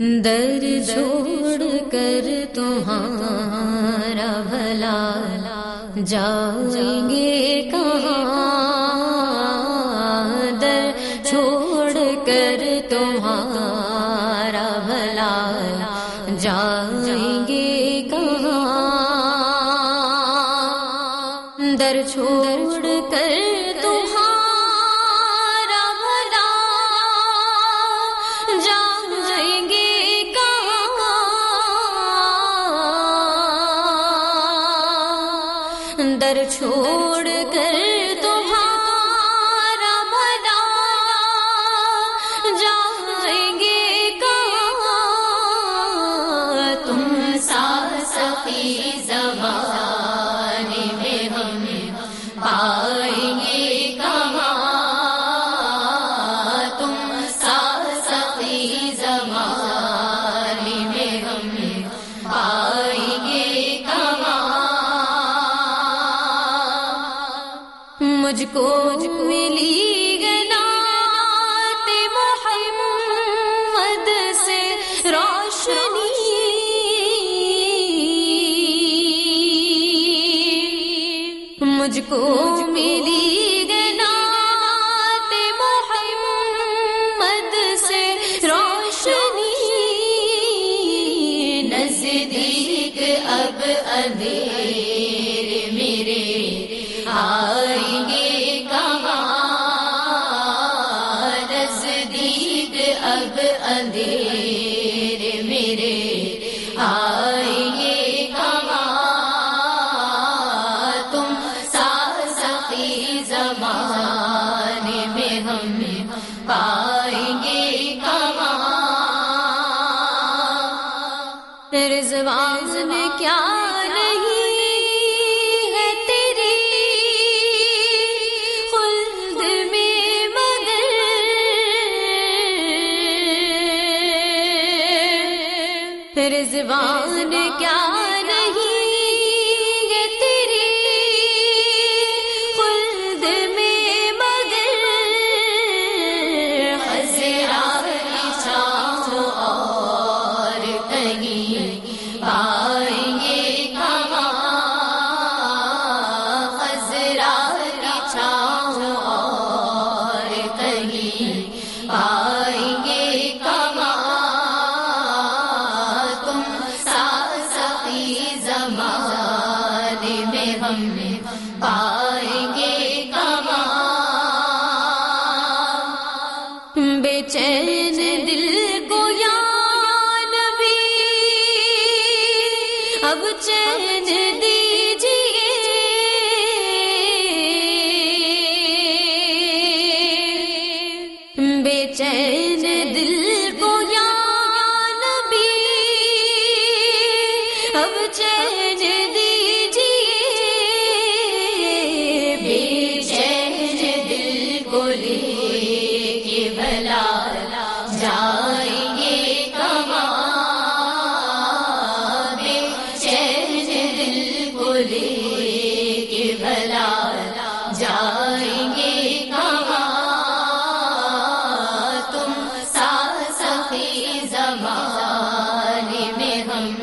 در چھوڑ کر تمہارا بھلا جائیں گے کہاں؟ در چھوڑ کر تمہارا بھلا جائیں گے کہاں؟ در چھوڑ کر چھوڑ کر تمہارا بنا جائیں گے کہاں؟ تم سا سفی مجھ کو ملی گنا محمد سے روشنی۔ مجھ کو ملی گنا محمد سے روشنی۔ نزدیک اب ادیر پائیں گے کما رضوان میں کیا رضوان کیا نہیں ہم پائیں گے کما بے چین دل کو یان بھی اب چین دیجیے بے چین دل کو یان بھی اب چین دل کو بھلا جائیں گے کما تم سا سفی زمان میں ہم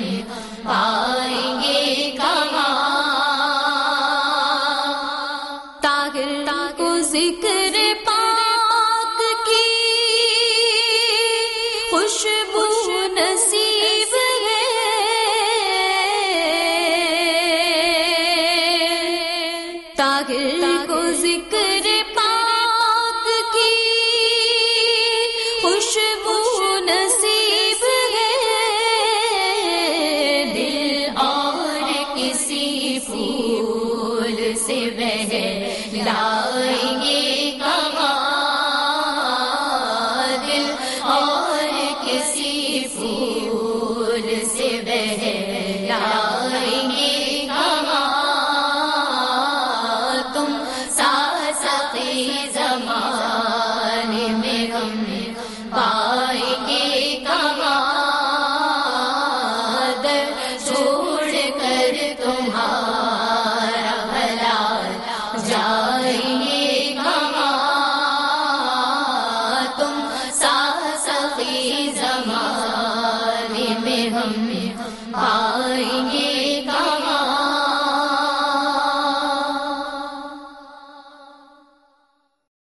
پائیں گے کما تاگر کو ذکر خوشبو نصیب ہے۔ دل اور کسی پھول سے بہ لا ہم آئیں گے